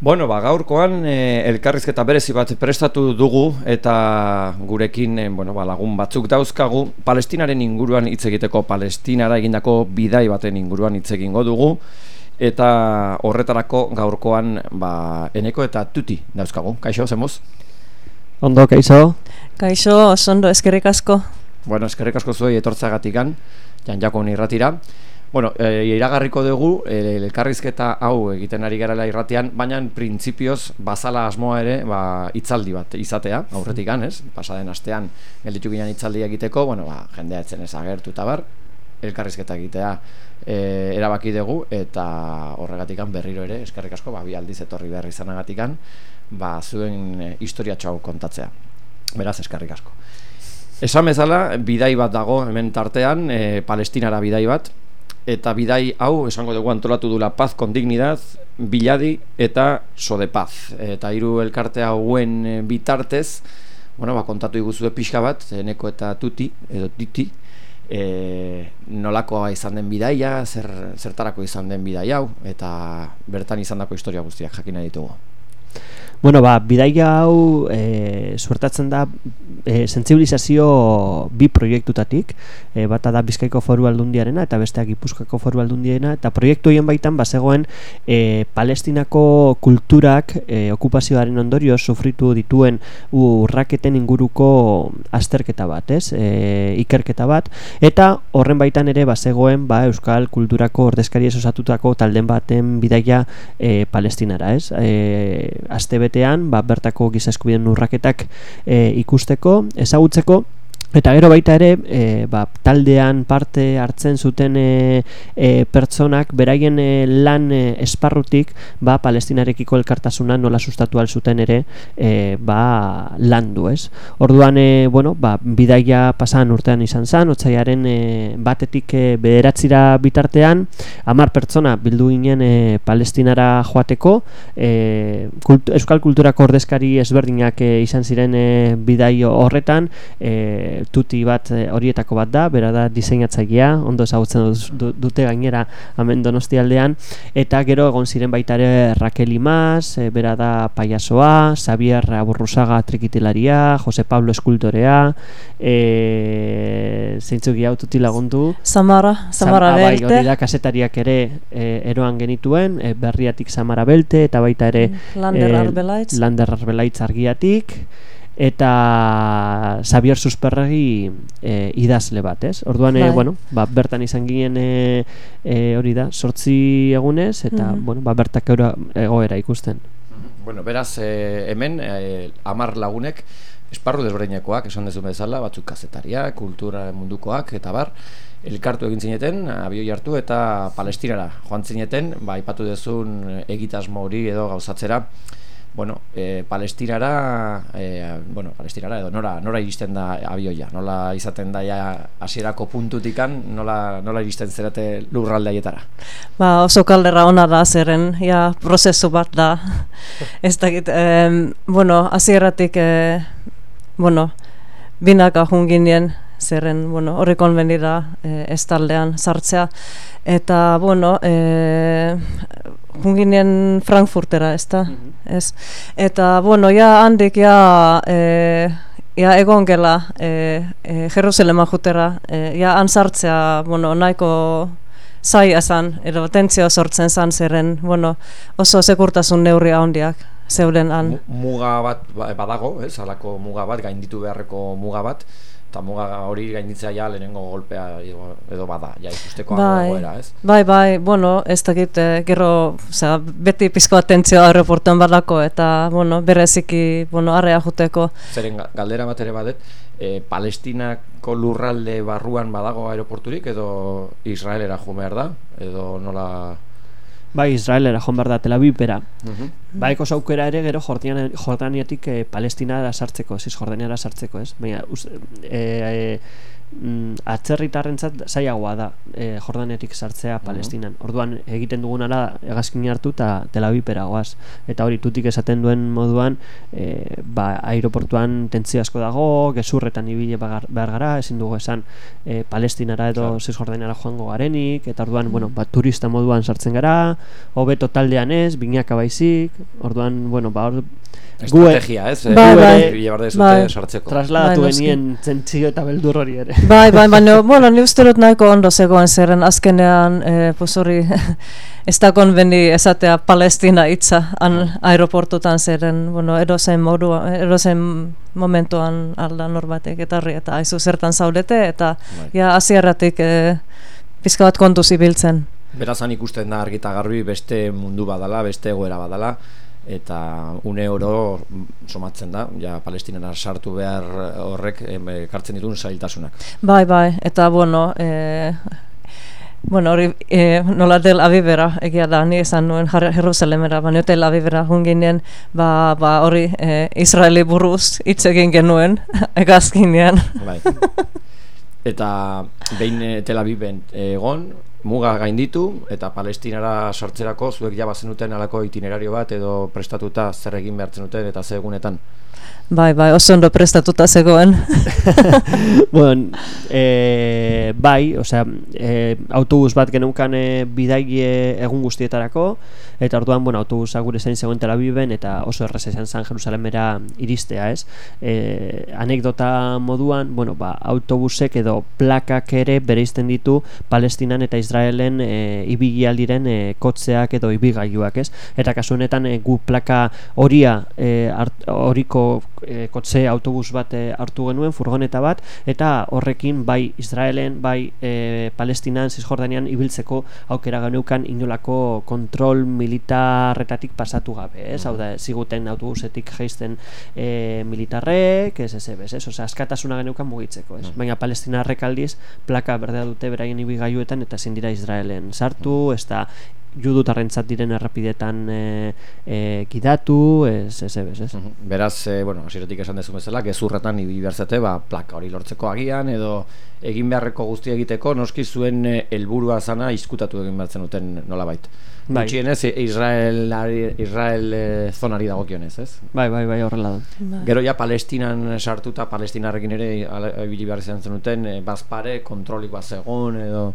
Bueno, ba, gaurkoan e, elkarrizketa berezi bat prestatu dugu eta gurekin e, bueno, ba, lagun batzuk dauzkagu Palestinaren inguruan hitz egiteko Palestinara egindako bidai baten inguruan hitz egingo dugu eta horretarako gaurkoan ba, eneko eta tuti dauzkagu. Kaixo, zemuz? Ondo, kaixo? Kaixo, ondo, eskerrik asko. Bueno, eskerrik asko zuei etortzagatikan, jan jako irratira. Bueno, e, iragarriko dugu e, elkarrizketa hau egiten ari garela irratian, baina printzipioz bazala asmoa ere ba, itzaldi bat izatea, aurretik ez? Pasaden astean gelditu ginen itzaldi egiteko, bueno, ba, jendea etzen ez agertu eta bar, elkarrizketa egitea e, erabaki dugu eta horregatik berriro ere, eskerrik asko, ba, bi aldiz etorri behar izanagatik ba, zuen historia txau kontatzea. Beraz, eskerrik asko. Esan bezala, bidai bat dago hemen tartean, e, palestinara bidai bat, eta bidai hau esango dugu antolatu dula paz con dignidad, biladi eta so de paz. Eta hiru elkarte hauen eh, bitartez, bueno, ba, kontatu iguzu pixka bat, eneko eta tuti, edo titi, e, nolakoa izan den bidaia, zer, zertarako izan den bidai hau, eta bertan izan dako historia guztiak jakina ditugu. Bueno, ba, bidaia hau e, suertatzen da e, sensibilizazio bi proiektutatik, e, bata da Bizkaiko Foru Aldundiarena eta besteak Gipuzkoako Foru Aldundiarena eta proiektu horien baitan bazegoen e, Palestinako kulturak e, okupazioaren ondorio sufritu dituen urraketen inguruko azterketa bat, ez? E, ikerketa bat eta horren baitan ere bazegoen ba, Euskal Kulturako ordezkari osatutako talden baten bidaia e, Palestinara, ez? E, azte betean, ba, bertako giza eskubideen urraketak e, ikusteko, ezagutzeko Eta gero baita ere, e, ba, taldean parte hartzen zuten e, e, pertsonak beraien e, lan e, esparrutik ba, palestinarekiko elkartasuna nola sustatu zuten ere e, ba, lan du, ez? Orduan, e, bueno, ba, bidaia pasan urtean izan zen, otzaiaren e, batetik e, bederatzira bitartean, hamar pertsona bildu ginen e, palestinara joateko, e, euskal kulturako ordezkari ezberdinak e, izan ziren e, bidaio horretan, e, tuti bat eh, horietako bat da, bera da diseinatzailea, ondo ezagutzen dute gainera hemen Donostialdean eta gero egon ziren baita ere Raquel Imas, e, bera da paiasoa, Xavier Aburrusaga trikitilaria, Jose Pablo eskultorea, eh zeintzuk hau tuti lagundu? Samara, Samara Sam, Belte. Bai, hori da kasetariak ere e, eroan genituen, e, berriatik Samara Belte eta baita ere Lander Arbelaitz. Lander Arbelaitz argiatik eta Xavier Susperregi e, idazle bat, ez? Orduan, e, bueno, ba, bertan izan ginen e, e, hori da, sortzi egunez, eta, mm bueno, ba, bertak egoera ikusten. Bueno, beraz, e, hemen, e, amar lagunek, esparru desbreinekoak, esan dezu bezala, batzuk kazetaria, kultura mundukoak, eta bar, elkartu egin zineten, abioi hartu, eta palestirara joan zineten, ba, ipatu dezun egitasmo hori edo gauzatzera, bueno, e, palestirara, e, bueno, palestirara edo nora, nora iristen da abioia, nola izaten da hasierako puntutikan, nola, nola iristen zerate lurralde aietara? Ba, oso kaldera ona da zeren, ja, prozesu bat da. Ez da, e, bueno, hasieratik e, bueno, binaka junginien, zerren, bueno, horri konbenira e, ez taldean sartzea. Eta, bueno, e, junginen Frankfurtera, ez da? Mhm. Ez. Eta, bueno, ja handik, ja, e, ja egon gela e, e, Jerusalema jutera, e, ja ansartzea, bueno, nahiko zai esan, edo tentzio sortzen zan zerren, bueno, oso sekurtasun neurri handiak zeuden han. Muga bat ba, badago, ez, alako muga bat, gainditu beharreko muga bat, eta muga hori gainditzea ja lehenengo golpea edo, bada, ja ikusteko bai, goera, ez? Bai, bai, bueno, ez dakit, eh, gero, oza, beti pizko atentzioa aeroportuan badako, eta, bueno, bereziki, bueno, arrea juteko. Zeren, galdera bat ere badet, e, Palestinako lurralde barruan badago aeroporturik, edo Israelera jo behar da, edo nola... Bai, Israelera joan behar da, Tel Avivera. Uh -huh. Bai, saukera ere, gero Jordaniatik eh, Palestina da sartzeko, ziz Jordaniara sartzeko, ez? Baina, us, e, e, mm, atzerritarrentzat zailagoa da e, Jordanetik sartzea Palestinan. Orduan egiten dugunara hegazkin hartu eta Tel Avivera goaz. Eta hori tutik esaten duen moduan e, ba, aeroportuan tentzio asko dago, gezurretan ibile behar gara, ezin dugu esan e, Palestinara edo Claro. Joango garenik, eta orduan, bueno, ba, turista moduan sartzen gara, hobeto taldean ez, binaka baizik, orduan, bueno, ba, e- Estrategia, ez? Bai, Eh, bai. behar dezute Bai. sartzeko. trasladatu Bai, genien zentzio eta beldur hori ere. Bai, bai, baina, bueno, ni uste dut nahiko ondo zegoen zeren azkenean, eh, pues hori, ez da konbeni esatea Palestina hitza han aeroportutan zeren, bueno, edozein modua, edozein momentuan alda norbatek etarri eta aizu zertan zaudete eta Bai. ja hasieratik eh, pizka bat kontuz ibiltzen. Berazan ikusten da argita garbi beste mundu badala, beste egoera badala eta une oro somatzen da, ja palestinara sartu behar horrek ekartzen dituen zailtasunak. Bai, bai, eta bueno, eh, bueno, hori eh, nola del Avivera, egia da, ni esan nuen Jer- Jerusalemera, baina Tel Avivera junginen, ba, ba hori eh, Israeli buruz hitz egin genuen, egazkinean. Bai. Eta behin eh, Tel Aviven egon, muga gainditu eta Palestinara sartzerako zuek ja bazenuten alako itinerario bat edo prestatuta zer egin behartzen duten eta ze egunetan. Bai, bai, oso ondo prestatuta zegoen. bueno, e, bai, osea, e, autobus bat geneukan e, bidaie egun guztietarako, eta orduan, bueno, autobusa gure zain zegoen Tel Aviven, eta oso errez esan San Jerusalemera iristea, ez? E, anekdota moduan, bueno, ba, autobusek edo plakak ere bereizten ditu Palestinan eta Israelen e, ibigialdiren e, kotzeak edo ibigailuak, ez? Eta kasu honetan e, gu plaka horia e, hart- horiko e, kotze autobus bat e, hartu genuen, furgoneta bat, eta horrekin bai Israelen, bai e, Palestinan, Cisjordanian ibiltzeko aukera geneukan inolako kontrol militarretatik pasatu gabe, ez? Hau da, ziguten autobusetik jaisten e, militarrek, ez ez ez, ez? Osea, askatasuna geneukan mugitzeko, ez? Baina Palestinarrek aldiz, plaka berdea dute beraien ibigailuetan eta ezin dira Israelen sartu, ez da judutarrentzat diren errepidetan e, e, gidatu, ez ez ez, ez? Beraz, e, bueno, hasieratik esan dezu bezala, gezurretan ibili behar zate, ba, plaka hori lortzeko agian edo egin beharreko guztia egiteko, noski zuen eh, helburua zana izkutatu egin behartzen duten nolabait. Bai. Gutxienez, Israel, Israel e, zonari dagokionez, ez? Bai, bai, bai, horrela da. Bai. Gero ja Palestinan sartuta, Palestinarrekin ere ibili behar izan zenuten, e, bazpare, kontrolik bat zegoen edo...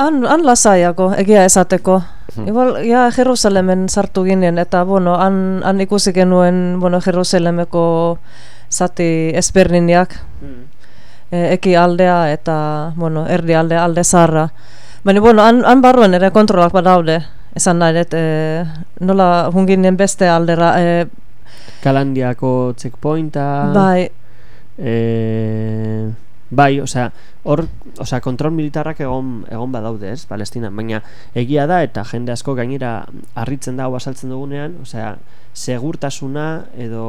Han, han lasaiako, egia esateko. Hmm. Igual, ja, Jerusalemen sartu ginen, eta, bueno, han, han ikusi genuen, bueno, Jerusalemeko zati ezberdinak, e, eki aldea eta, bueno, erdi aldea, alde zarra. Baina, bueno, han, han barruen ere kontrolak badaude, esan nahi, dut, e, nola hunginen beste aldera, e, Kalandiako checkpointa, bai, e, bai, osea, hor, osea, kontrol militarrak egon egon badaude, ez, Palestina, baina egia da eta jende asko gainera harritzen da hau asaltzen dugunean, osea, segurtasuna edo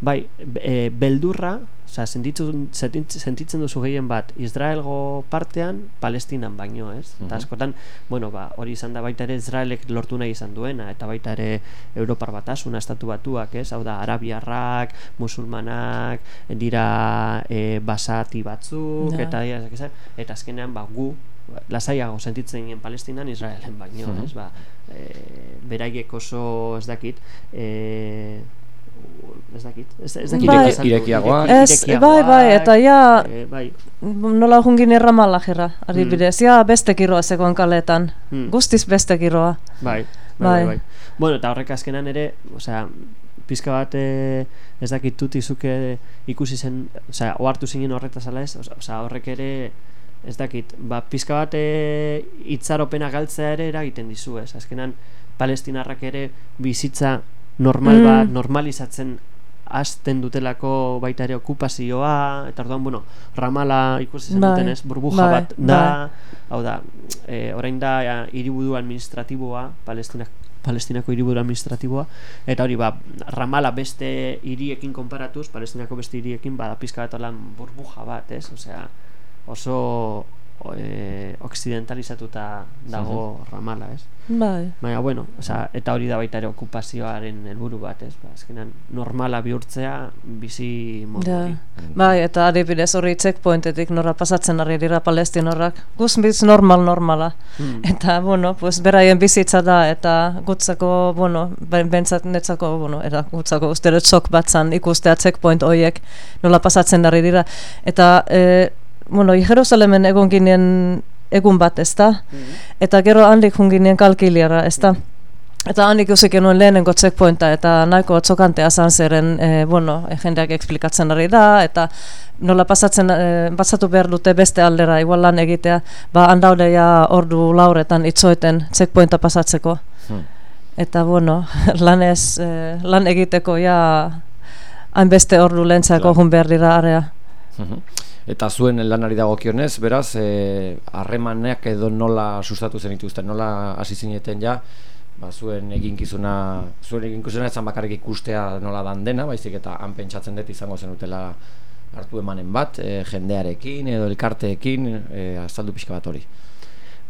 bai, e, beldurra, osea, sentitzen, sentitzen sentitzen duzu gehien bat Israelgo partean, Palestinan baino, ez? Mhm. Eta askotan, bueno, ba, hori izan da baita ere Israelek lortu nahi izan duena eta baita ere Europar batasuna estatu batuak, ez? Hau da, arabiarrak, musulmanak, dira e, basati batzuk, Ja. eta dira, esan, eta azkenean, ba, gu lasaiago sentitzen ginen Palestinan Israelen baino, Mhm. ez? Ba, e, beraiek oso ez dakit, e, ez dakit, ez, ez dakit Bai. nola esan du, Irekiagoak. ireki- Ez, bai, bai, eta ja- e, bai, nola jungin erramala jera, adibidez, ja beste kiroa zegoen kaletan, Hmm. guztiz beste kiroa. bai, bai, Bai. bai, bai. Bueno, eta horrek azkenan ere, osea, pizka bat e, ez dakit tuti zuke ikusi zen, osea, ohartu zinen horretaz ala ez, osea, osea, horrek ere ez dakit, ba, pizka bat e, itzaropena galtzea ere eragiten dizu, ez? Azkenan palestinarrak ere bizitza normal Mm. normalizatzen hasten dutelako baita ere okupazioa, eta orduan, bueno, ramala ikusi zen Bai, duten ez, burbuja bai, bat da, hau da, e, orain da ja, hiribudu administratiboa, Palestinak Palestinako hiriburu administratiboa eta hori ba Ramala beste hiriekin konparatuz, Palestinako beste hiriekin bada pizka bat burbuja bat, ez? Osea, oso e, oksidentalizatuta dago ramala, ez? Bai. Baina, bueno, oza, eta hori da baita ere okupazioaren helburu bat, ez? Ba, azkenan, normala bihurtzea bizi modu Ja. hori. Bai, eta adibidez hori checkpointetik norra pasatzen ari dira palestinorrak. Guzbiz normal normala. Hmm. Eta, bueno, pues beraien bizitza da, eta gutzako, bueno, ben- bentsat netzako, bueno, era gutzako uste dut sok batzan ikustea checkpoint horiek nola pasatzen ari dira. Eta, e, bueno, Jerusalemen egon ginen egun bat, ez da? Eta gero handik jun ginen kalkiliara, ez da? Eta han ikusi genuen lehenengo checkpointa eta nahiko txokantea zan zeren, e, bueno, e, jendeak explikatzen ari da, eta nola pasatzen, e, pasatu behar dute beste aldera, igual lan egitea, ba handaude ja ordu lauretan itzoeten checkpointa pasatzeko. Hmm. Eta bueno, lan ez, e, lan egiteko ja hainbeste ordu lehentzako jun behar dira area. Eta zuen lanari dagokionez, beraz, eh, harremanak edo nola sustatu zen dituzten, nola hasi zineten ja, ba, zuen eginkizuna, zuen eginkizuna ez zan bakarrik ikustea nola dan dena, baizik eta han pentsatzen dut izango zenutela hartu emanen bat, eh, jendearekin edo elkarteekin, eh, azaldu pixka bat hori.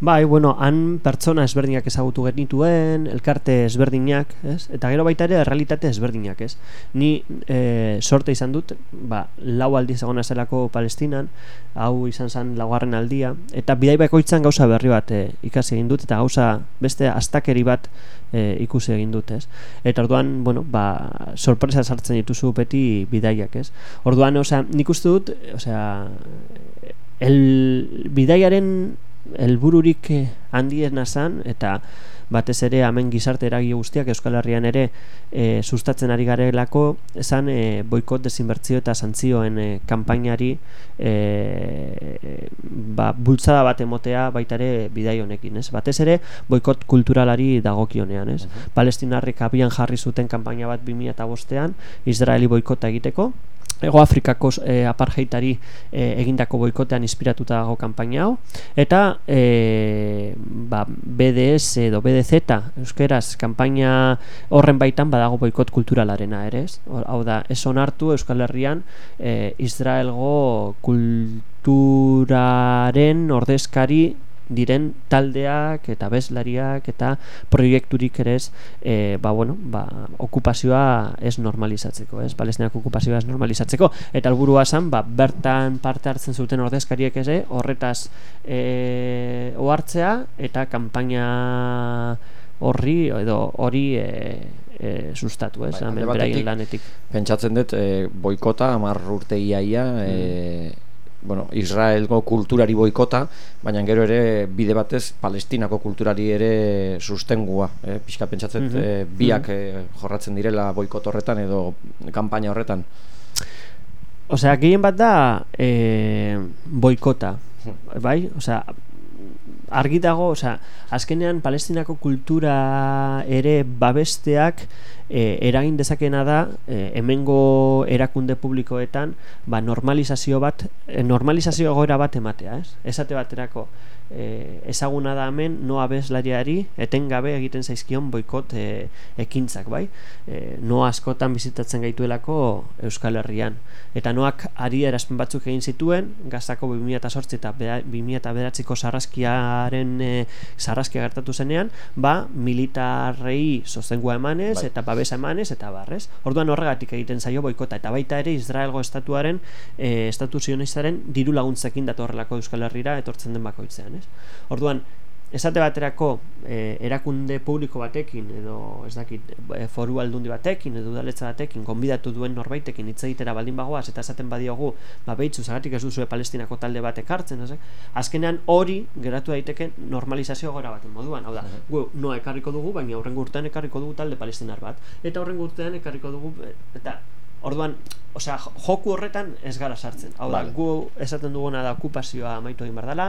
Bai, bueno, han pertsona ezberdinak ezagutu genituen, elkarte ezberdinak, ez? Eta gero baita ere realitate ezberdinak, ez? Ni e, sorte izan dut, ba, lau aldiz egona zelako Palestinan, hau izan zen laugarren aldia, eta bidai bakoitzan gauza berri bat e, ikasi egin dut, eta gauza beste astakeri bat e, ikusi egin dut, ez? Eta orduan, bueno, ba, sorpresa sartzen dituzu beti bidaiak, ez? Orduan, osea, nik uste dut, osea, el bidaiaren helbururik eh, handiena zan eta batez ere hemen gizarte eragile guztiak Euskal Herrian ere e, sustatzen ari garelako esan e, boikot desinbertzio eta santzioen e, kanpainari e, ba, bultzada bat emotea baita ere bidai honekin, ez? Batez ere boikot kulturalari dagokionean, ez? Palestinarrek abian jarri zuten kanpaina bat 2005ean Israeli boikota egiteko Ego Afrikako e, apartheidari e, egindako boikotean inspiratuta dago kanpaina hau eta e, ba, BDS edo BDZ euskeraz kanpaina horren baitan badago boikot kulturalarena ere ez? Hau da, ez onartu Euskal Herrian e, Israelgo kulturaren ordezkari diren taldeak eta bezlariak eta proiekturik ere ez e, ba, bueno, ba, okupazioa ez normalizatzeko, ez? Palestinak okupazioa ez normalizatzeko eta helburua zen ba, bertan parte hartzen zuten ordezkariek ere horretaz e, ohartzea eta kanpaina horri edo hori e, e, sustatu, ez? Bai, beraien lanetik. Pentsatzen dut, e, boikota, amar urte iaia, e, bueno, Israelgo kulturari boikota, baina gero ere bide batez Palestinako kulturari ere sustengua. E, pixka pentsatzen dut, Mhm. e, biak e, jorratzen direla boikot horretan edo kanpaina horretan. Osea, gehien bat da e, boikota, bai? Osea, argi dago, osea, azkenean Palestinako kultura ere babesteak e, eragin dezakena da e, hemengo erakunde publikoetan ba, normalizazio bat, e, normalizazio egoera bat ematea, ez? Esate baterako e, ezaguna da hemen noa bezlariari etengabe egiten zaizkion boikot e, ekintzak, bai? E, noa askotan bizitatzen gaituelako Euskal Herrian. Eta noak ari erazpen batzuk egin zituen, gaztako 2008 eta bea- 2009ko sarraskiaren e, sarraskia gertatu zenean, ba, militarrei sostengua emanez, Bai. eta babesa emanez, eta barrez. Orduan horregatik egiten zaio boikota, eta baita ere Israelgo estatuaren, e, estatu zionistaren diru laguntzekin datorrelako Euskal Herrira etortzen den bakoitzean, ez? Orduan, esate baterako e, erakunde publiko batekin edo ez dakit e, foru aldundi batekin edo udaletza batekin gonbidatu duen norbaitekin hitz egitera baldin bagoaz eta esaten badiogu ba beitzu zagatik ez duzue Palestinako talde bat ekartzen ez azkenean hori geratu daiteke normalizazio gora baten moduan hau da gu noa ekarriko dugu baina aurrengo urtean ekarriko dugu talde palestinar bat eta aurrengo urtean ekarriko dugu eta Orduan, osea, jo- joku horretan ez gara sartzen. Hau da, Vale. gu esaten duguna da okupazioa amaitu egin behar dela,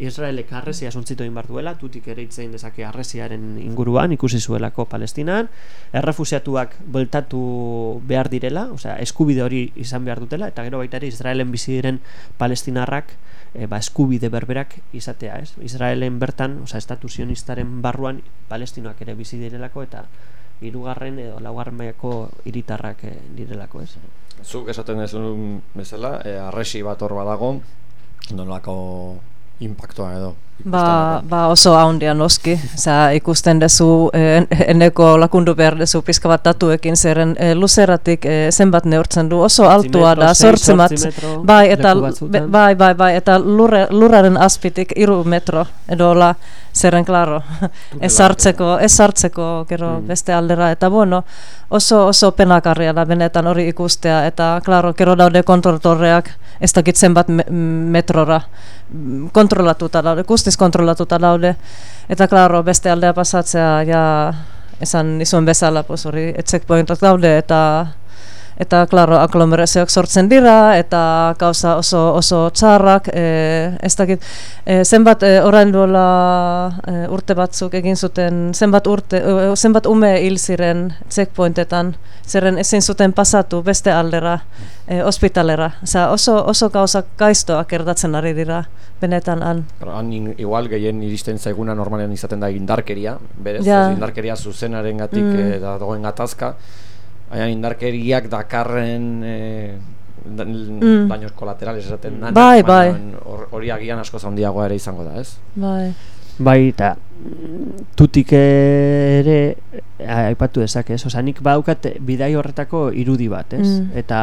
Israelek arresia suntzitu egin duela, tutik ere hitz egin dezake arresiaren inguruan, ikusi zuelako Palestinan, errefusiatuak bueltatu behar direla, osea, eskubide hori izan behar dutela, eta gero baita ere Israelen bizi diren palestinarrak e, ba, eskubide berberak izatea, ez? Israelen bertan, osea, estatu sionistaren barruan palestinoak ere bizi direlako, eta hirugarren edo laugarren mailako hiritarrak e, direlako, ez? Zuk esaten dezun bezala, e, arresi bat hor badago, nolako impactoa edo. Ba, ba oso haundia noski, Osea, ikusten dezu eh, eneko lakundu behar dezu pizka bat tatuekin zeren eh, luzeratik eh, zenbat neurtzen du. Oso altua da, sortzen bat, bai, eta, bai, bai, bai, eta lurre, lurraren azpitik iru metro. Edo la, zerren klaro, ez hartzeko, ez hartzeko gero mm. beste aldera, eta bueno, oso, oso penakarria da benetan hori ikustea, eta klaro, gero daude kontroltorreak ez dakitzen bat metrora, kontrolatuta daude, guztiz kontrolatuta daude. Eta klaro, beste aldea pasatzea, ja, esan izuen bezala, pues hori, etzek pointak daude, eta eta claro aglomerazioak sortzen dira eta gauza oso oso txarrak e, ez dakit e, zenbat e, orain dola e, urte batzuk egin zuten zenbat urte zenbat ume hil ziren checkpointetan zeren ezin zuten pasatu beste aldera e, ospitalera Osea, oso oso gauza gaiztoak erdatzen ari dira benetan han han igual gehien iristen zaiguna normalean izaten da indarkeria berez ja. indarkeria zuzenarengatik mm. eta dagoen gatazka Baina indarkeriak dakarren e, da, mm. daños kolaterales esaten bai, bai. hori agian asko zaundiagoa ere izango da, ez? Bai. Bai, eta tutik ere aipatu dezake, ez? Osa, nik badaukat bidai horretako irudi bat, ez? Mm. Eta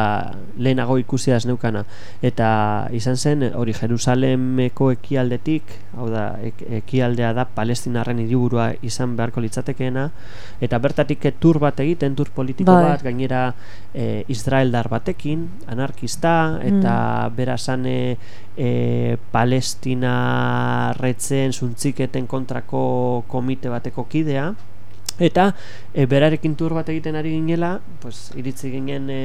lehenago ikusia ez neukana. Eta izan zen, hori Jerusalemeko ekialdetik, hau da, ekialdea da palestinarren hiriburua izan beharko litzatekeena, eta bertatik tur bat egiten, tur politiko bai. bat, gainera e, Israeldar batekin, anarkista, eta mm. berazan e, e, palestina retzen, zuntziketen kontrako komite bateko kidea, eta e, berarekin tur bat egiten ari ginela pues, iritzi ginen e,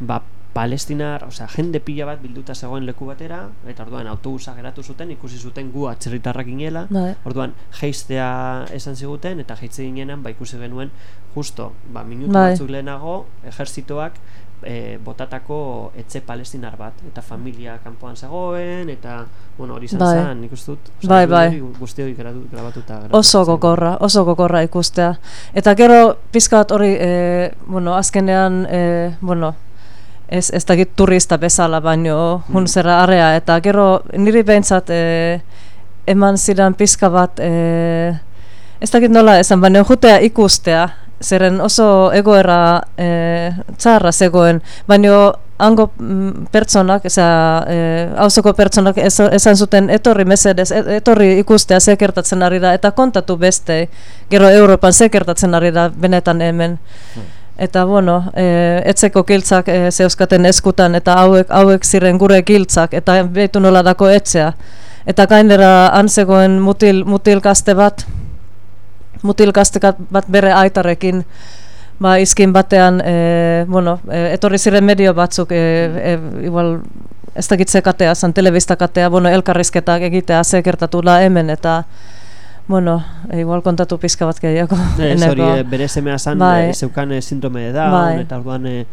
ba, palestinar, osea, jende pila bat bilduta zegoen leku batera, eta orduan autobusa geratu zuten, ikusi zuten gu atzerritarrak ginela, bai. orduan geistea esan ziguten, eta jeitze ginenan, ba ikusi genuen, justo, ba, minutu bai. batzuk lehenago, ejerzitoak, e, botatako etxe palestinar bat eta familia kanpoan zegoen eta bueno hori izan bai. zen ikustut bai, bai. guzti hori grabatuta oso gokorra oso gokorra ikustea eta gero pizkat hori e, bueno azkenean e, bueno ez ez da turista bezala baino hmm. zera area eta gero niri behintzat e, eman zidan pizka bat e, ez dakit nola esan baino jutea ikustea zeren oso egoera e, txarra zegoen, baina hango mm, pertsonak, eza, e, hauzoko pertsonak esan zuten etorri mesedez, e, etorri ikustea zekertatzen ari da, eta kontatu beste, gero Europan zekertatzen ari da benetan hemen. Hmm. Eta bueno, e, etzeko giltzak e, zeuskaten eskutan, eta hauek, hauek ziren gure giltzak, eta behitu nola dako etzea. Eta gainera han zegoen mutil, mutil bat, mutilkastekat bat bere aitarekin ba izkin batean e, bueno, e, etorri ziren medio batzuk e, e, igual ez dakitze katea, zan telebista katea, bueno, elkarrizketak egitea zekertatu da hemen eta Bueno, e, igual kontatu pizka bat gehiago. Ez hori, e, bere semea zan, bai. e, zeukan sindrome da, bai. eta orduan, e,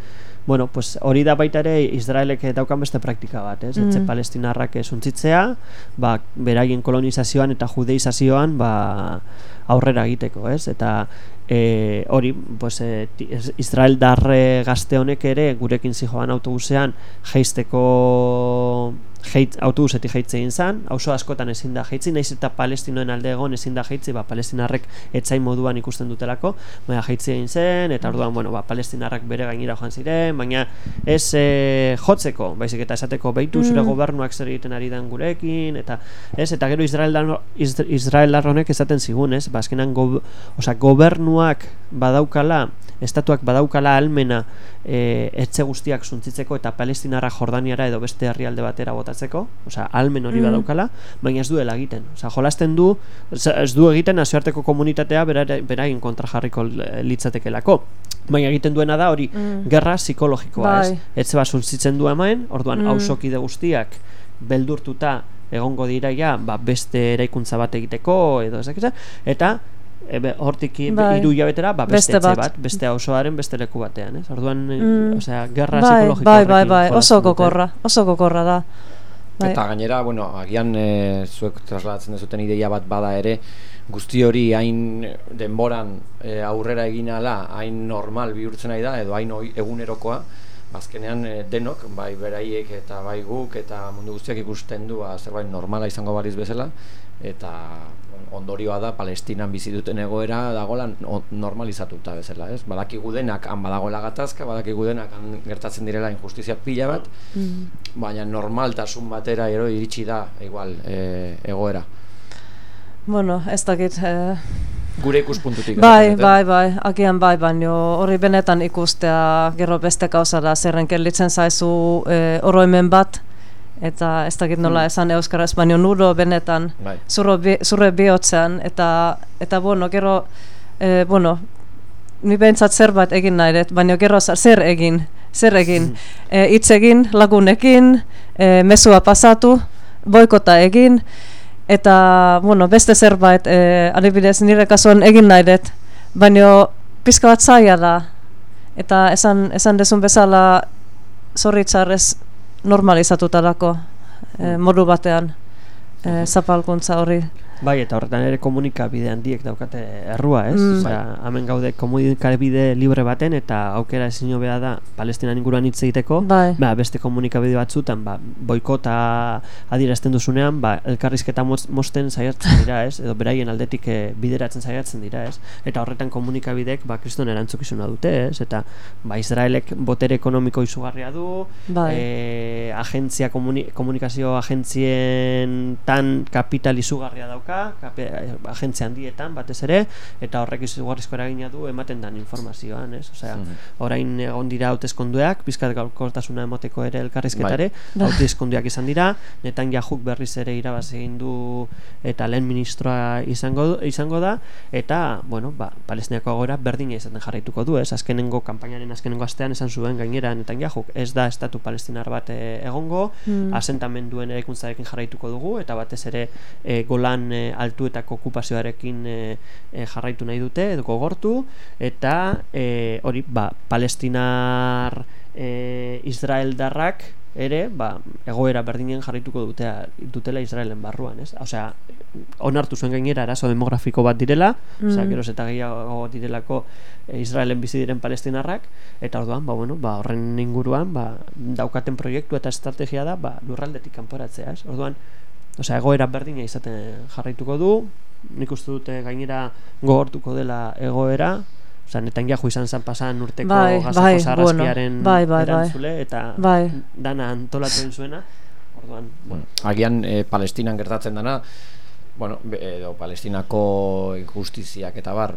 bueno, pues hori da baita ere Israelek daukan beste praktika bat, ez? Mm. Etxe palestinarrak esuntzitzea, ba, beraien kolonizazioan eta judeizazioan, ba, aurrera egiteko, ez? Eta e, hori, pues, e, Israel darre gazte honek ere gurekin zijoan autobusean jeisteko heit, autobusetik jeitze egin zan, auzo askotan ezin da jeitzi, naiz eta palestinoen alde egon ezin da jeitzi, ba, palestinarrek etzain moduan ikusten dutelako, baina jeitze egin zen, eta orduan, bueno, ba, palestinarrak bere gainera joan ziren, baina ez e, jotzeko, baizik eta esateko behitu zure mm. gobernuak zer egiten ari den gurekin, eta ez, eta gero Israel, Israel honek esaten zigun, ez, ba, go, oza, gobernuak badaukala, estatuak badaukala almena e, etxe guztiak zuntzitzeko eta palestinarra jordaniara edo beste herrialde batera botatzeko, osea, almen hori mm. badaukala, baina ez duela egiten. Osea, jolasten du, ez du egiten nazioarteko komunitatea beraien kontra jarriko litzatekelako. Baina egiten duena da hori mm. gerra psikologikoa, ez? Bai. Etxe bat zuntzitzen du hemen, orduan mm. hausokide guztiak beldurtuta egongo dira ja, ba, beste eraikuntza bat egiteko edo ezak eta ebe, hortik bai. iru jabetera, ba, beste, beste bat. bat, beste osoaren beste leku batean, ez? Orduan, mm. osea, gerra bai, psikologiko bai, bai, bai, oso gokorra, oso gokorra da. Bai. Eta gainera, bueno, agian e, zuek trasladatzen dezuten ideia bat bada ere, guzti hori hain denboran e, aurrera egin ala, hain normal bihurtzen nahi da, edo hain egunerokoa, azkenean eh, denok, bai beraiek eta bai guk eta mundu guztiak ikusten du ba, zerbait normala izango baliz bezala eta ondorioa da Palestinan bizi duten egoera dagoela normalizatuta bezala, ez? Badakigu denak han badagoela gatazka, badakigu denak han gertatzen direla injustizia pila bat, mm. baina normaltasun batera ero iritsi da igual e, egoera. Bueno, ez dakit, eh, gure ikuspuntutik. Bai, bai, bai, agian bai, baino hori benetan ikustea gero beste kauza da, zerren kellitzen zaizu e, oroimen bat, eta ez dakit nola hmm. esan euskaraz, baino nuro benetan bai. zurre bihotzean, eta, eta bueno, gero, e, bueno, ni behintzat zerbait egin nahi dut, baina gero zer egin, zer egin, hmm. e, hitz egin, lagunekin, e, mesua pasatu, boikota egin, eta bueno, beste zerbait e, adibidez nire kasuan egin nahi dut baina pizka bat zaila da eta esan, esan desun bezala zorritzarrez normalizatuta dako e, modu batean e, zapalkuntza hori Bai, eta horretan ere komunikabide handiek daukate errua, ez? Mm. Osea, hemen gaude komunikabide libre baten eta aukera ezin hobea da Palestinan inguruan hitz egiteko. Bai. Ba, beste komunikabide batzutan, ba, boikota adierazten duzunean, ba, elkarrizketa mosten saiatzen dira, ez? Edo beraien aldetik e, bideratzen saiatzen dira, ez? Eta horretan komunikabidek, ba, kriston erantzukizuna dute, ez? Eta, ba, Israelek botere ekonomiko izugarria du, bai. e, agentzia, komunikazio agentzien tan kapital izugarria dauka, dauka, agentzia handietan batez ere, eta horrek izugarrizko eragina du ematen dan informazioan, ez? Osea, mm orain egon dira hautezkonduak, bizkat gaurkortasuna emoteko ere elkarrizketare, bai. hautezkonduak izan dira, netan jajuk berriz ere irabazi egin du eta lehen ministroa izango, izango da, eta, bueno, ba, palestinako agora berdina izaten jarraituko du, ez? Azkenengo kanpainaren azkenengo astean esan zuen gainera netan jajuk, ez da estatu palestinar bat eh, egongo, mm. asentamenduen eraikuntzarekin jarraituko dugu, eta batez ere e, golan e, altuetako okupazioarekin e, e, jarraitu nahi dute edo gogortu eta e, hori ba, palestinar e, Israel darrak ere ba, egoera berdinen jarraituko dute dutela Israelen barruan ez? Osea, onartu zuen gainera arazo demografiko bat direla mm. osea, gero eta gehiago direlako Israelen bizi diren palestinarrak eta orduan, ba, bueno, ba, horren inguruan ba, daukaten proiektu eta estrategia da ba, lurraldetik kanporatzea ez? Orduan, Osea, egoera berdina izaten jarraituko du, nik uste dute gainera gogortuko dela egoera, Osea, netan jahu izan zen pasan urteko bai, gazako bai, zarazkiaren bai, bai, bai, erantzule, eta bai. dana antolatu zuena. Orduan, bueno. Agian, e, Palestinan gertatzen dana, bueno, edo Palestinako injustiziak eta bar,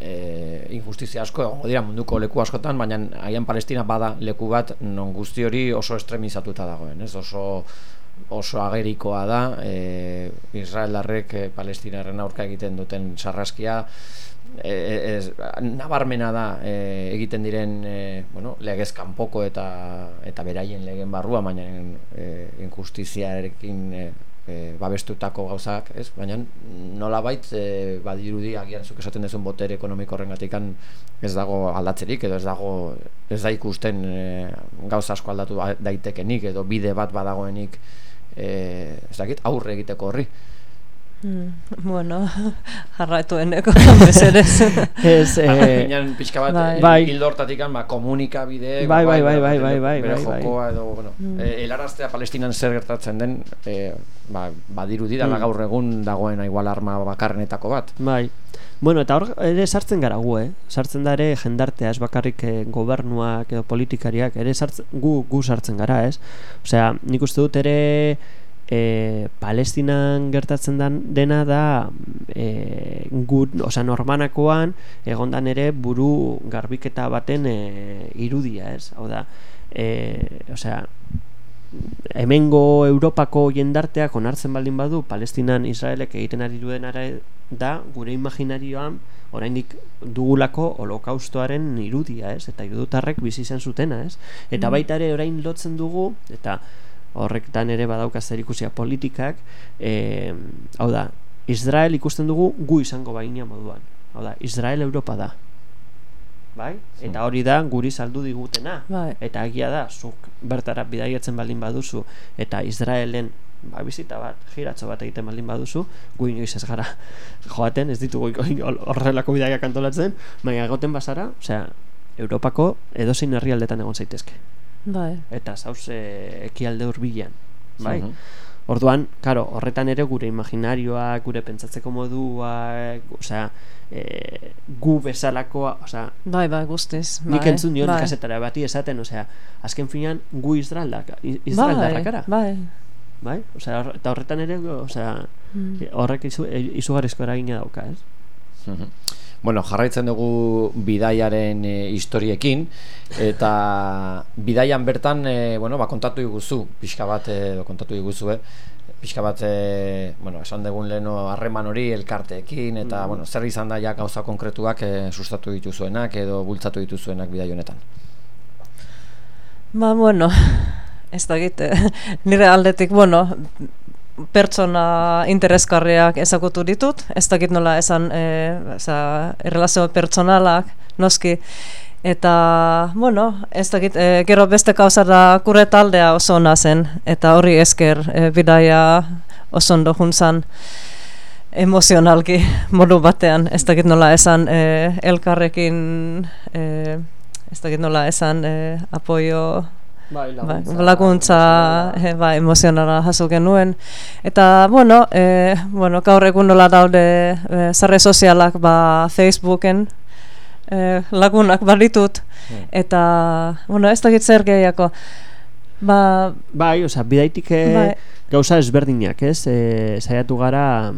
e, injustizia asko egongo dira munduko leku askotan, baina agian Palestina bada leku bat non guzti hori oso estremizatuta dagoen, ez? Oso oso agerikoa da e, Israeldarrek e, palestinarren aurka egiten duten sarraskia e, e ez, nabarmena da e, egiten diren e, bueno, legez kanpoko eta eta beraien legen barrua baina e, injustiziarekin e, e, babestutako gauzak, ez? Baina nolabait e, badirudi agian zuk esaten duzun botere ekonomiko horrengatikan ez dago aldatzerik edo ez dago ez da ikusten e, gauza asko aldatu daitekenik edo bide bat badagoenik eh, ez dakit, aurre egiteko horri. Hmm, bueno, jarraitu eneko, beserez. Ez, eh... Baina pixka bat, bai. bai. hildortatik ba, komunikabide... Bai, bai, bai, bai, bai, bai, bai, bai, edo, bueno, hmm. eh, helaraztea palestinan zer gertatzen den, eh, ba, badiru didala hmm. gaur egun dagoen igual arma bakarrenetako bat. Bai. Bueno, eta hor ere sartzen gara gu, eh? Sartzen da ere jendartea, ez bakarrik eh, gobernuak edo politikariak, ere sartzen, gu, gu sartzen gara, ez? Osea, nik uste dut ere e, Palestinan gertatzen dan, dena da e, gut, oza, normanakoan egondan ere buru garbiketa baten e, irudia, ez? Hau da, e, osea, hemengo Europako jendarteak onartzen baldin badu Palestinan Israelek egiten ari duen da gure imaginarioan oraindik dugulako holokaustoaren irudia, ez? Eta irudutarrek bizi izan zutena, ez? Eta mm. baita ere orain lotzen dugu eta horrektan ere badauka zer ikusia politikak e, hau da, Israel ikusten dugu gu izango baina moduan hau da, Israel Europa da bai? eta hori da guri saldu digutena bai. eta egia da, zuk bertara bidaiatzen baldin baduzu eta Israelen ba, bizita bat, giratzo bat egiten baldin baduzu, gu inoiz ez gara joaten, ez ditugu horrelako bidaiak antolatzen, baina egoten bazara, osea, Europako edozein herrialdetan egon zaitezke. Bai. Eta zauz e, ekialde hurbilan, bai? Mhm. Orduan, karo, horretan ere gure imaginarioa, gure pentsatzeko modua, osea, e, gu bezalakoa, osea, Bai, bai, guztiz. nik bai, entzun nion bai. kasetara bati esaten, osea, azken finean gu Israeldak, Israeldarrak gara, Bai, bai? Osea, hor- eta horretan ere, osea, Mm. horrek izu, e, izugarrizko eragina dauka, ez? Mhm. Bueno, jarraitzen dugu bidaiaren e, historiekin eta bidaian bertan e, bueno, ba, kontatu iguzu, pixka bat e, edo kontatu iguzu, eh? pixka bat e, bueno, esan dugun leno harreman hori elkarteekin eta bueno, zer izan da ja gauza konkretuak e, sustatu dituzuenak edo bultzatu dituzuenak bidai honetan. Ba, bueno, ez da gite, nire aldetik, bueno, pertsona interesgarriak ezagutu ditut, ez dakit nola esan e, eza, erlazio pertsonalak, noski, eta, bueno, ez dakit, e, gero beste kauza da kure taldea oso zen, eta horri esker e, bidaia oso ondo juntzan emozionalki modu batean, ez dakit nola esan e, elkarrekin, e, ez dakit nola esan e, apoio Bai, Bai, laguntza eh, bai, emozionala jaso genuen. Eta, bueno, eh, bueno gaur egun nola daude eh, sarre sozialak ba, Facebooken eh, lagunak balitut. Hmm. Eta, bueno, ez dakit zer gehiago. Ba, Bai, osea, bidaitik e, Bai. gauza ezberdinak, ez? E, saiatu gara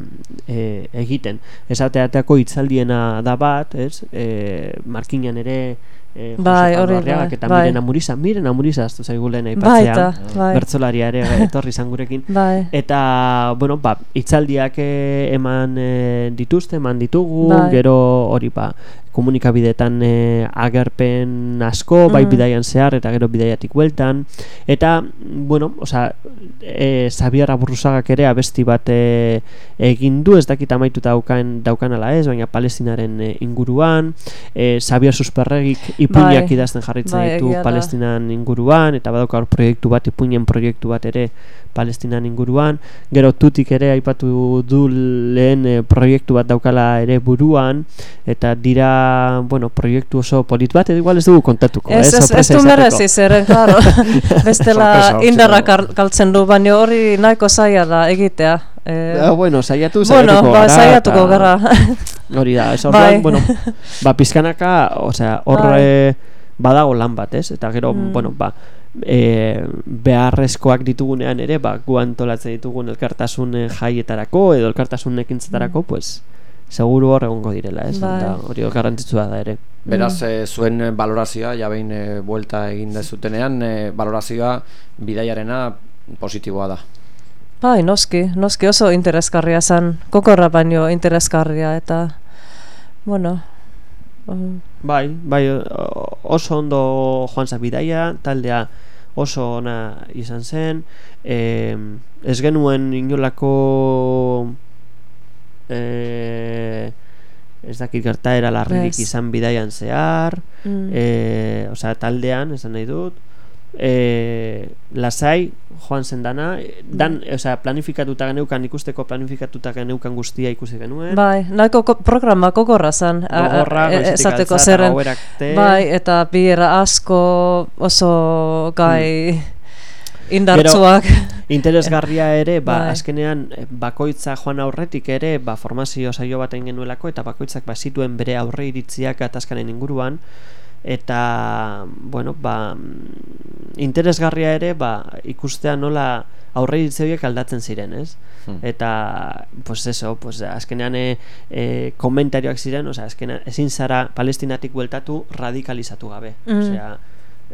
e, egiten. Esateatako hitzaldiena da bat, ez? E, markinan ere e, Bai, Arriagak bai, eta bai. Miren Amuriza, Miren Amuriza aztu zaigu lehen aipatzea. bai, Bertzolaria ere etorri izan gurekin. bai, Eta, bueno, ba, hitzaldiak eh, eman eh, dituzte, eman ditugu, Bai. gero hori ba, komunikabideetan eh, agerpen asko, bai Mhm. bidaian zehar eta gero bidaiatik bueltan. Eta, bueno, osea, e, Xabier Aburruzagak ere abesti bat e, egin du, ez dakit amaituta daukan, daukan ala ez, baina palestinaren e, inguruan, e, Xabier Susperregik ipuinak Bai. idazten jarritzen Bai, ditu egia da. palestinan inguruan, eta badauka hor proiektu bat, ipuinen proiektu bat ere palestinan inguruan, gero tutik ere aipatu du lehen e, proiektu bat daukala ere buruan, eta dira, bueno, proiektu oso polit bat, edo igual ez dugu kontatuko, Ez, ez, ez sorpresa du merezi zer, claro. Bestela indarra galtzen du, baina hori nahiko zaila da egitea. Eh, Ah, bueno, saiatu bueno, saiatuko ba, gara, saiatuko eta- gara. Hori da, ez Bai. orduan, bueno, ba, pizkanaka, osea, hor Bai. eh, badago lan bat, ez? Eta gero, Mm. bueno, ba, e, beharrezkoak ditugunean ere, ba, gu antolatzen ditugun elkartasun eh, jaietarako edo elkartasun ekintzetarako, pues, seguru hor egongo direla, ez? Mm. Bai. Eta hori garrantzitsua da ere. Beraz, Mm. e, zuen eh, balorazioa, ja behin e, buelta egin dezutenean, e, balorazioa bidaiarena positiboa da. Bai, noski, noski oso interesgarria zen, kokorra baino interesgarria eta, bueno, um, Bai, bai, o- oso ondo joan za bidaia, taldea oso ona izan zen, e, ez genuen inolako e, ez dakit gertaera larririk izan bidaian zehar, mm, e, osea, taldean, esan nahi dut, e, lasai joan zen dana, dan, osea, planifikatuta geneukan, ikusteko planifikatuta geneukan guztia ikusi genuen, bai, nahiko ko, programa kokorra zen, a- a- gogorra, e- esateko zerren, bai, eta biera asko oso gai indartsuak. Interesgarria ere, ba, Bai. azkenean eh, bakoitza joan aurretik ere, ba, formazio saio baten genuelako eta bakoitzak ba, zituen bere aurre iritziak gatazkaren inguruan eta bueno, ba, interesgarria ere ba, ikustea nola aurre horiek aldatzen ziren, ez? Hmm. Eta, pues eso, pues azkenean e, e, komentarioak ziren, osea, azkenean ezin zara palestinatik bueltatu radikalizatu gabe. Mm. Osea,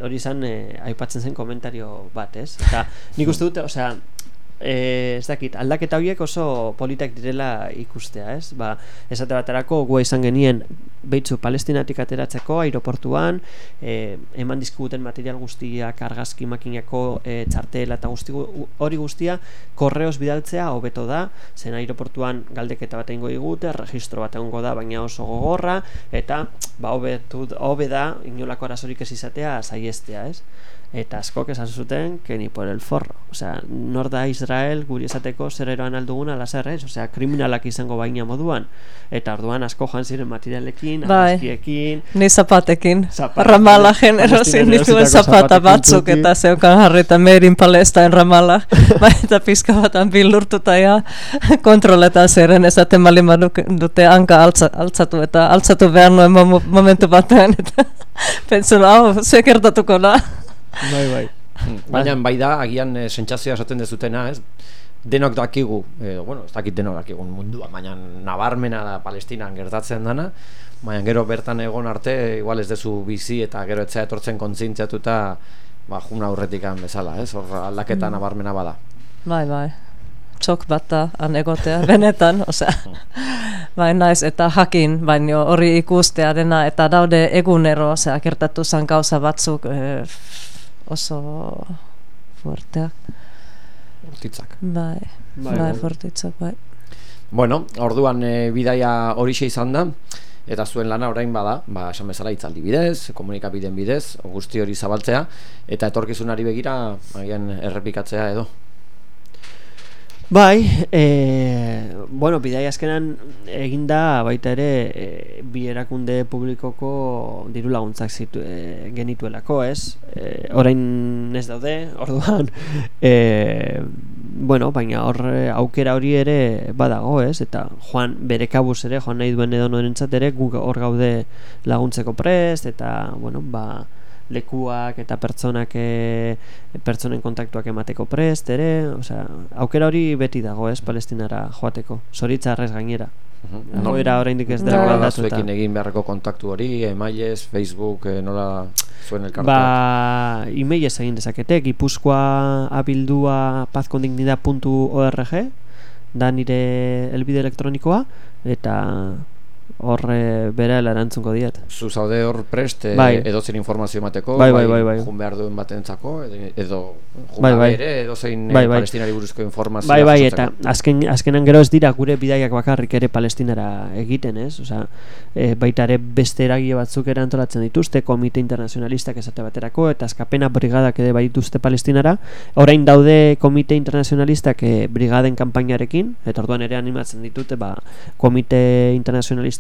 hori izan e, aipatzen zen komentario bat, ez? Eta nik uste dute, osea, e, ez dakit, aldaketa horiek oso politak direla ikustea, ez? Ba, esate baterako gu izan genien behitzu palestinatik ateratzeko aeroportuan, e, eman dizkiguten material guztiak, argazki makinako e, txartela eta guzti, gu- hori guztia korreos bidaltzea hobeto da, zen aeroportuan galdeketa bat egingo digute, registro bat egongo da, baina oso gogorra, eta ba, hobetu, hobe da, inolako arazorik ez izatea saiestea, ez? Eta askok esan zuten, que ni por el forro. Osea, nor da Israel guri esateko zer eroan alduguna lasar ez? Osea, kriminalak izango baina moduan. Eta orduan asko joan ziren materialekin, Bai. argazkiekin, Ni zapatekin, Zapatekin. ramalajen erosin nituen zapata batzuk eta zeukan jarrita merin palestain ramala. bai, eta pizka batan bildurtuta ja kontroletan zeren esaten bali dute hanka altza, altzatu eta altzatu behar nuen momentu batean eta pentsun, hau, ze gertatuko da. Bai, bai. Baina bai da, agian e, sentsazioa esaten dezutena, ez? Denok dakigu, edo, bueno, ez dakit denok dakigu mundua, baina nabarmena da Palestinan gertatzen dana, baina gero bertan egon arte, igual ez dezu bizi eta gero etzea etortzen kontzientziatuta, ba, juna aurretikan bezala, ez? Hor aldaketa nabarmena bada. Bai, bai. Txok bat da, han egotea, benetan, osea. bai, naiz, eta jakin, baino hori ikustearena, eta daude egunero, osea, gertatu zan gauza batzuk eh, oso fuerteak. Urtitzak. Bai, Bai, bai, bai. fortitzak, bai. Bueno, orduan e, bidaia horixe izan da, eta zuen lana orain bada, ba, esan bezala hitzaldi bidez, komunikabideen bidez, guzti hori zabaltzea, eta etorkizunari begira, agian errepikatzea edo. Bai, e, bueno, bidai azkenan eginda baita ere e, bi erakunde publikoko diru laguntzak zitu, e, genituelako, ez? E, orain ez daude, orduan, e, bueno, baina hor aukera hori ere badago, ez? Eta joan bere kabuz ere, joan nahi duen edo norentzat ere, gu hor gaude laguntzeko prest, eta, bueno, ba, lekuak eta pertsonak e, pertsonen kontaktuak emateko prest ere, osea, aukera hori beti dago, ez, Palestinara joateko. Zoritzarrez gainera. Egoera oraindik ez Bai. dela Nola da aldatuta. egin beharreko kontaktu hori, emailez, Facebook, eh, nola zuen elkartuak? Ba, emailez egin dezakete, gipuzkoa abildua pazkondignidad.org da nire elbide elektronikoa eta hor e, bera erantzungo diet. Zu zaude hor prest eh, Bai. edozein informazio emateko, Bai, bai, bai, bai. jun behar duen batentzako, edo, edo jun Bai, bai. ere, edozein Bai, eh, bai. palestinari buruzko informazioa Bai, bai, eta azken, azkenan gero ez dira gure bidaiak bakarrik ere palestinara egiten, ez? Osea, e, baita ere beste eragile batzuk ere antolatzen dituzte, komite internazionalistak esate baterako, eta azkapena brigadak ere baituzte palestinara. Orain daude komite internazionalistak e, brigaden kanpainarekin, eta orduan ere animatzen ditute, ba, komite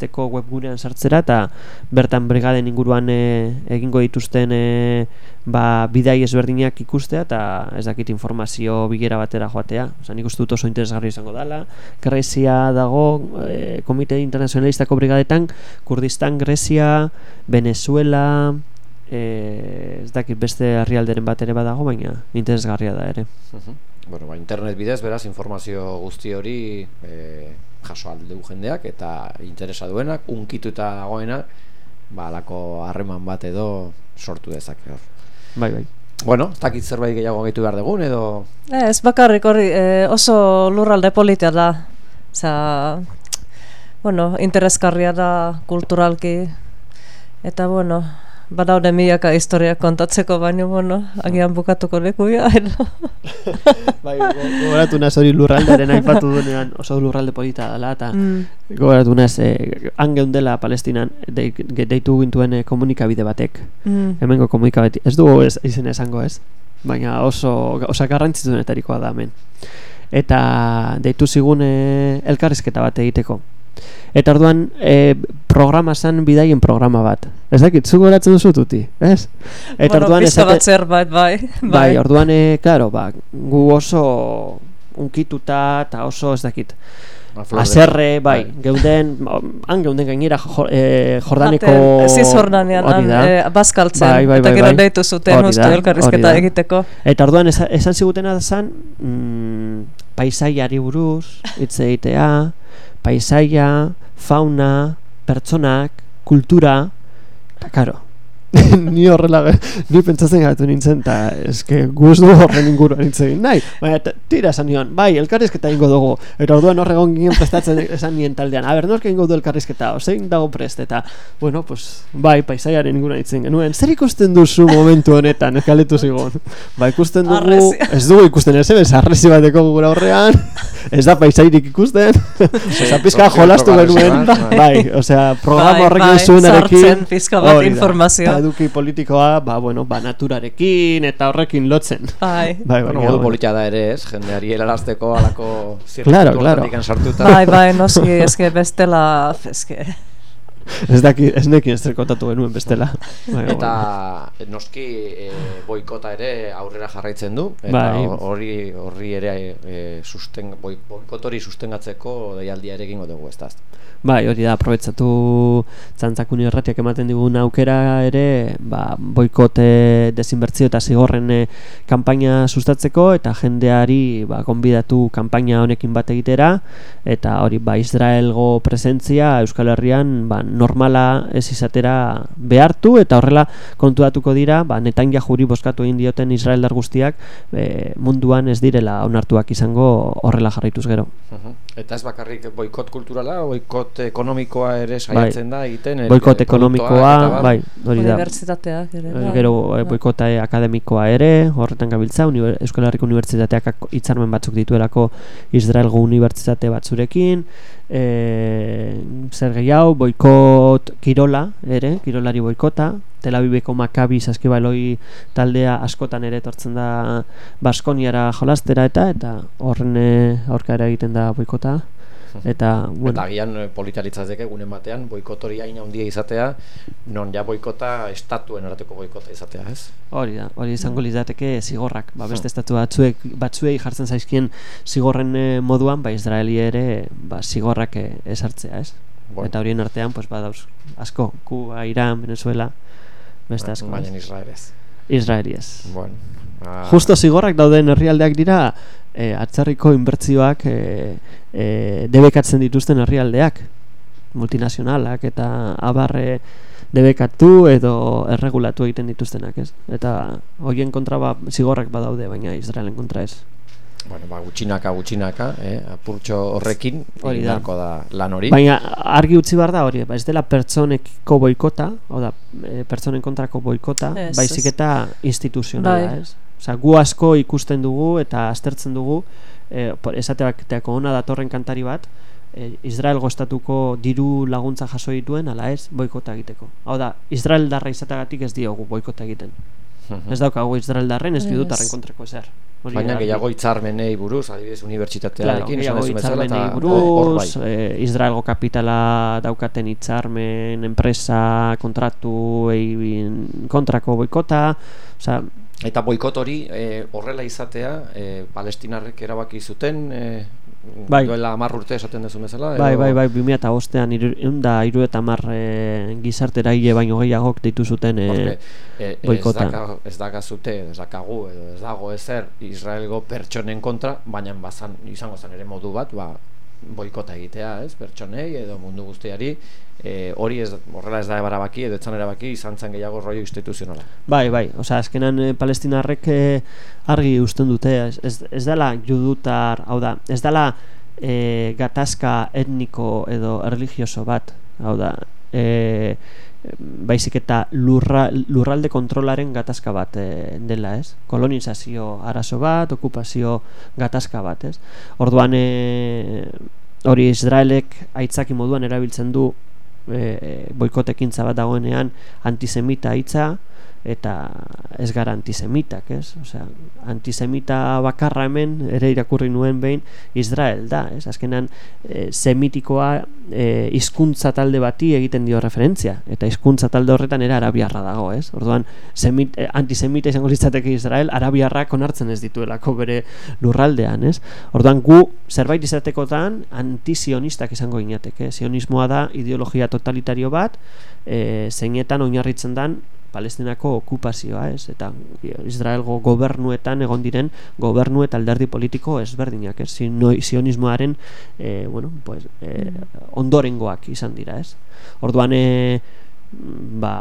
internazionalisteko webgunean sartzera, eta bertan brigaden inguruan e, egingo dituzten e, ba, bidai ezberdinak ikustea eta ez dakit informazio bilera batera joatea. Osa, nik uste dut oso interesgarri izango dela. Grezia dago, e, Komite Internazionalistako brigadetan, Kurdistan, Grezia, Venezuela, e, ez dakit beste herrialderen bat ere badago, baina interesgarria da ere. Mhm. Bueno, ba, internet bidez, beraz, informazio guzti hori e, jaso aldu jendeak eta interesa duenak, unkituta dagoenak, ba, alako harreman bat edo sortu dezake hor. Bai, bai. Bueno, ez dakit zerbait gehiago gehitu behar dugun edo... Ez bakarrik hori eh, oso lurralde politia da. Osa, bueno, interesgarria da kulturalki. Eta bueno, badaude milaka historia kontatzeko, baina bueno, agian bukatuko lekuia. edo. bai, gogoratu naz hori lurraldearen aipatu duenean oso lurralde polita dela, eta mm, gogoratu naz, e, han geundela Palestinan de, deitu gintuen eh, komunikabide batek. mm. hemengo komunikabeti, ez dugu ez, izen esango ez, baina oso, oso garrantzitsuenetarikoa da hemen. Eta deitu zigun e, elkarrizketa bat egiteko. Eta orduan e, programa zen bidaien programa bat. Ez dakit, zu goratzen duzu tuti, ez? Eta bueno, orduan esate- bat zerbait, bai. Bai, orduan, e, claro, ba, gu oso unkituta eta oso ez dakit. ba, flor de- Aserre, bai, geuden, han geuden gainera jo, e, Jordaneko... Hori han, da. eh, bazkaltzen, Bai, bai, eta bai, gero bai. deitu zuten uste elkarrizketa egiteko. Eta orduan esa- esan zigutena zen mm, paisaiari buruz, hitz egitea, paisaia, fauna, pertsonak, kultura, eta karo, ni horrela, ni pentsatzen gatu nintzen, eta eske guztu horren inguruan hitz egin nahi, baina tira esan nion, bai, elkarrizketa ingo dugu, eta orduan horre egon ginen prestatzen esan nien taldean, a ber, nork egingo du elkarrizketa, ozein dago prest, eta, bueno, pues, bai, paisaiaren inguruan hitz egin genuen, zer ikusten duzu momentu honetan, eskaletu zigon, ba, ikusten dugu, ez dugu ikusten ez, ez, arrezi bateko gure aurrean, ez da paisairik ikusten, osea, pizka jolastu genuen, bai, osea, programa Bai, horrekin bai, zuenarekin, pizka bat informazioa. Eduki politikoa, ba, bueno, ba, naturarekin eta horrekin lotzen. Bai. Bai, Bueno, bai, modu bai. politia da ere, ez? Jendeari helarazteko alako Claro, claro. sartuta. Bai, bai, noski, eske bestela, eske, ez daki, ez nekin ez kontatu genuen bestela. Bai, Eta bueno. noski e, boikota ere aurrera jarraitzen du eta Bai. horri horri ere e, susten boi- boikot hori sustengatzeko deialdia ere egingo dugu, ezta? Bai, hori da, aprobetsatu zantzakun irratiak ematen digun aukera ere, ba, boikote desinbertzio eta zigorren eh, kanpaina sustatzeko eta jendeari ba, konbidatu kanpaina honekin bat egitera eta hori ba, Israelgo presentzia Euskal Herrian ba, normala ez izatera behartu eta horrela kontuatuko dira ba, netan juri boskatu egin dioten Israeldar guztiak eh, munduan ez direla onartuak izango horrela jarraituz gero. Eta ez bakarrik boikot kulturala, boikot ekonomikoa ere saiatzen da egiten. Boikot ekonomikoa, bai, hori da. Unibertsitateak ere. Bai. Gero eh, Bai. boikota akademikoa ere, horretan gabiltza, uniber, Euskal Herriko Unibertsitateak ak- hitzarmen batzuk dituelako Israelgo Unibertsitate batzurekin, e, zer gehiago, boikot kirola ere, kirolari boikota, Tel Aviveko Maccabi saskibaloi taldea askotan ere etortzen da Baskoniara jolastera eta eta horren eh, aurka ere egiten da boikota. Eta, bueno, Eta agian eh, politaritzateke gunen batean boikot hori hain handia izatea, non ja boikota estatuen arteko boikota izatea, ez? Hori da, hori izango litzateke zigorrak. Ba, beste estatu batzuek batzuei jartzen zaizkien zigorren eh, moduan, ba Israeli ere ba, zigorrak eh, ezartzea, ez? Bueno. Eta horien artean, pues badauz asko, Kuba, Iran, Venezuela, beste asko. Baina ez? Israelez. Israeli ez. Bueno. ah, Justo zigorrak dauden herrialdeak dira eh, atzerriko inbertzioak eh, eh, debekatzen dituzten herrialdeak multinazionalak eta abarre debekatu edo erregulatu egiten dituztenak, ez? Eta horien kontra ba, zigorrak badaude, baina Israelen kontra ez. Bueno, ba, gutxinaka, gutxinaka, eh? apurtxo horrekin, Hori da. da lan hori. Baina argi utzi behar da hori, ba, ez dela pertsonekiko boikota, hau da, e, pertsonen kontrako boikota, Ez, baizik eta instituzionala, Bai. ez? Osea, gu asko ikusten dugu eta aztertzen dugu, e, por- esate bateako ona datorren kantari bat, e, Israelgo estatuko diru laguntza jaso dituen, ala ez, boikota egiteko. Hau da, Israel darra izateagatik ez diogu boikota egiten. Mhm. Ez daukagu Israeldarren, ez Ez. judutarren kontrako ezer. Hori Baina argi. gehiago hitzarmenei buruz, adibidez Claro, unibertsitatearekin, gehiago duzu bezala, hitzarmenei eta hor bai. buruz, eh, Israelgo kapitala daukaten hitzarmen, enpresa, kontratu, egin kontrako boikota, osea, Eta boikot hori eh, horrela izatea, eh, palestinarrek erabaki zuten, eh, Bai. duela hamar urte esaten duzu bezala? bai, bai, bai, 2005ean eunda iru eta mar e, gizartera hile baino gehiagok ditu zuten e, Porque, eh, boikota. Ez, daka, ez dakazute, edo ez dakagu, ez dago ezer Israelgo pertsonen kontra, baina bazan, izango zen ere modu bat, ba, boikota egitea, ez, pertsonei edo mundu guztiari, e, hori ez, horrela ez da erabaki edo etzan erabaki izan zen gehiago rollo instituzionala. Bai, bai, osea, azkenan e, palestinarrek e, argi usten dute, ez, ez, dela judutar, hau da, ez dela e, gatazka etniko edo erlijioso bat, hau da, e, baizik eta lurra, lurralde kontrolaren gatazka bat e, dela, ez? Kolonizazio arazo bat, okupazio gatazka bat, ez? Orduan e, hori Israelek aitzaki moduan erabiltzen du e, boikotekintza bat dagoenean antisemita hitza eta ez gara antisemitak, ez? Osea, antisemita bakarra hemen ere irakurri nuen behin Israel da, ez? Azkenan e, semitikoa e, hizkuntza talde bati egiten dio referentzia eta hizkuntza talde horretan ere arabiarra dago, ez? Orduan semit, e, antisemita izango litzateke Israel arabiarrak onartzen ez dituelako bere lurraldean, ez? Orduan gu zerbait izatekotan antizionistak izango ginateke. Zionismoa da ideologia totalitario bat, e, zeinetan oinarritzen dan Palestinako okupazioa, ez? Eta Israelgo gobernuetan egon diren gobernu eta alderdi politiko ezberdinak, ez? Zionismoaren e, bueno, pues, e, ondorengoak izan dira, ez? Orduan e, ba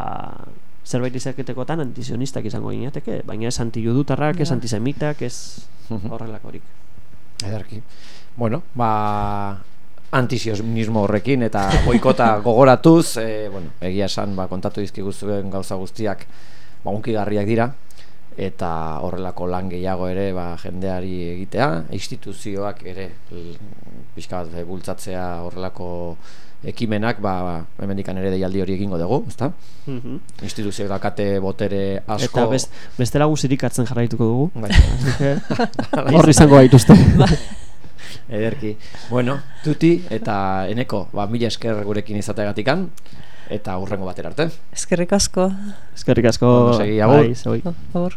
zerbait izaketekotan antizionistak izango ginateke, baina ez antijudutarrak, ez antisemitak, ez horrelakorik. Ederki. Bueno, ba, antizionismo horrekin eta boikota gogoratuz, e, bueno, egia esan ba, kontatu dizkiguzuen gauza guztiak ba, unkigarriak dira eta horrelako lan gehiago ere ba, jendeari egitea, instituzioak ere pixka bat e, bultzatzea horrelako ekimenak, ba, ba hemendikan ere deialdi hori egingo dugu, ezta? Mhm. Instituzioak dakate botere asko. Eta best, bestela guzirikatzen jarraituko dugu. Bai. Hor izango gaituzte. Ederki. Bueno, tuti eta eneko, ba, mila esker gurekin izateagatikan eta hurrengo batera arte. Eskerrik asko. Eskerrik asko. Ondo segi, agur. Bai.